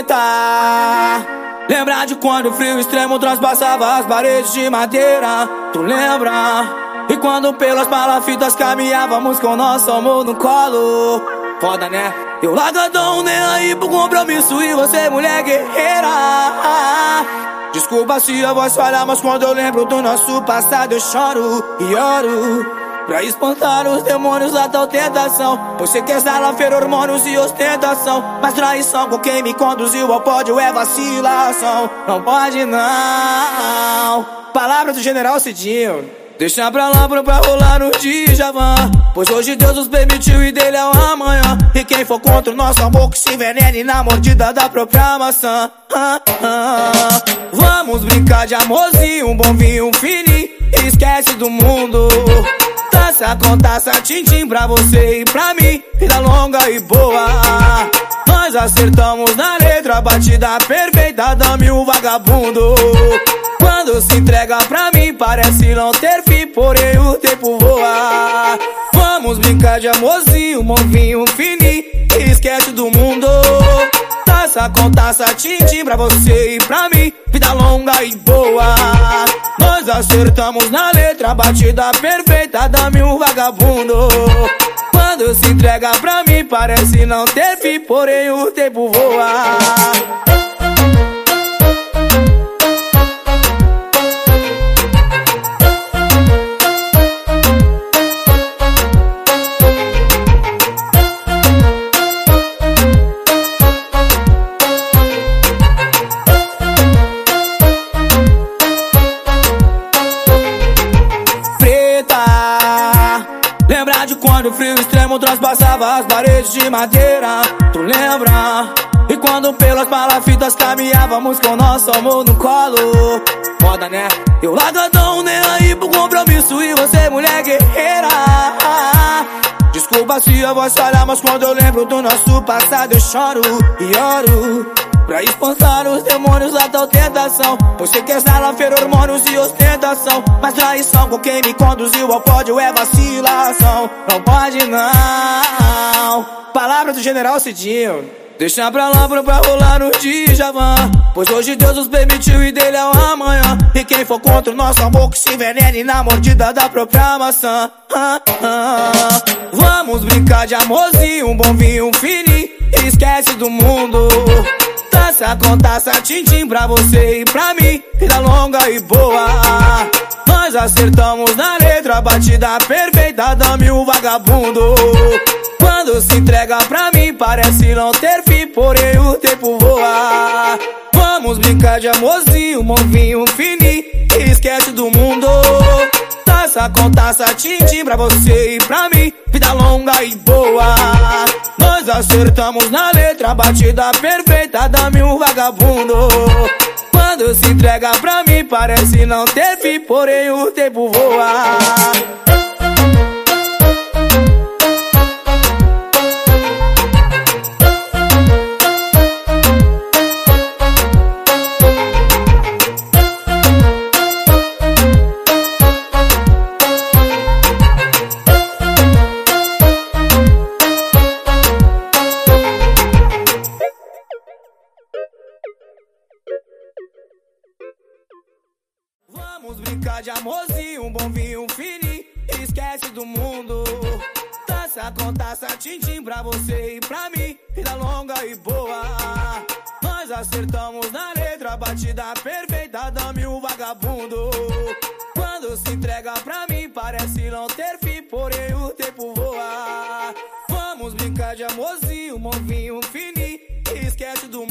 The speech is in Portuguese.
Preta Lembra de quando o frio extremo transpassava as paredes de madeira? Tu lembra? E quando pelas palafitas caminhávamos com nosso amor no colo? Foda né? Eu largadão nem aí pro compromisso e você mulher guerreira. Desculpa se a voz falha, mas quando eu lembro do nosso passado eu choro e oro Pra espantar os demônios da tal tentação. Você quer fer hormônios e ostentação. Mas traição com quem me conduziu ao pódio é vacilação. Não pode não. Palavra do general Cidinho. Deixa pra lá pra rolar no Djavan. Pois hoje Deus nos permitiu e dele é o amanhã. E quem for contra o nosso amor que se envenene na mordida da própria maçã. Ah, ah. Vamos brincar de amorzinho, um bom vinho, um Esquece do mundo Com taça, tim-tim pra você e pra mim. Vida longa e boa. Nós acertamos na letra, batida perfeita Dame o vagabundo. Quando se entrega pra mim Parece não ter fim, porém o tempo voa. Vamos brincar de amorzinho, movinho fininho. Esquece do mundo Taça com taça, tim-tim pra você e pra mim Vida longa e boa nós acertamos na letra, batida perfeita, dá-me um vagabundo. Quando se entrega pra mim, parece não ter fim, porém o tempo voa. De quando o frio extremo transpassava as paredes de madeira Tu lembra? E quando pelas palafitas caminhávamos com nosso amor no colo Foda né? Eu largadão nem aí pro compromisso e você mulher guerreira Desculpa se a voz falha, mas quando eu lembro do nosso passado eu choro e oro Pra espantar os demônios da tal tentação Você quer fer hormônios e ostentação. Mas traição com quem me conduziu ao pódio é vacilação. Não pode não. Palavra do general Cidinho. Deixa pra lá pra rolar no Djavan. Pois hoje Deus nos permitiu e dele é o amanhã. E quem for contra o nosso amor que se envenene na mordida da própria maçã. Ah, ah. Vamos brincar de amorzinho, um bom vinho, um fininho Esquece do mundo Taça com taça, tim-tim pra você e pra mim. Vida longa e boa. Nós acertamos na letra, batida perfeita Dame o vagabundo. Quando se entrega pra mim Parece não ter fim, porém o tempo voa. Vamos brincar de amorzinho, movinho fininho Esquece do mundo. Taça com taça, tim-tim pra você e pra mim. Vida longa e boa nós acertamos na letra, batida perfeita, dá-me um vagabundo. Quando se entrega pra mim, parece não ter fim, porém o tempo voa. Brincar de amorzinho, um bom vinho, um fininho. Esquece do mundo. Taça com taça, tim-tim pra você e pra mim. Vida longa e boa. Nós acertamos na letra, batida perfeita, dame o vagabundo. Quando se entrega pra mim, parece não ter fim, porém o tempo voa. Vamos brincar de amorzinho, um bom vinho, um fininho. Esquece do mundo.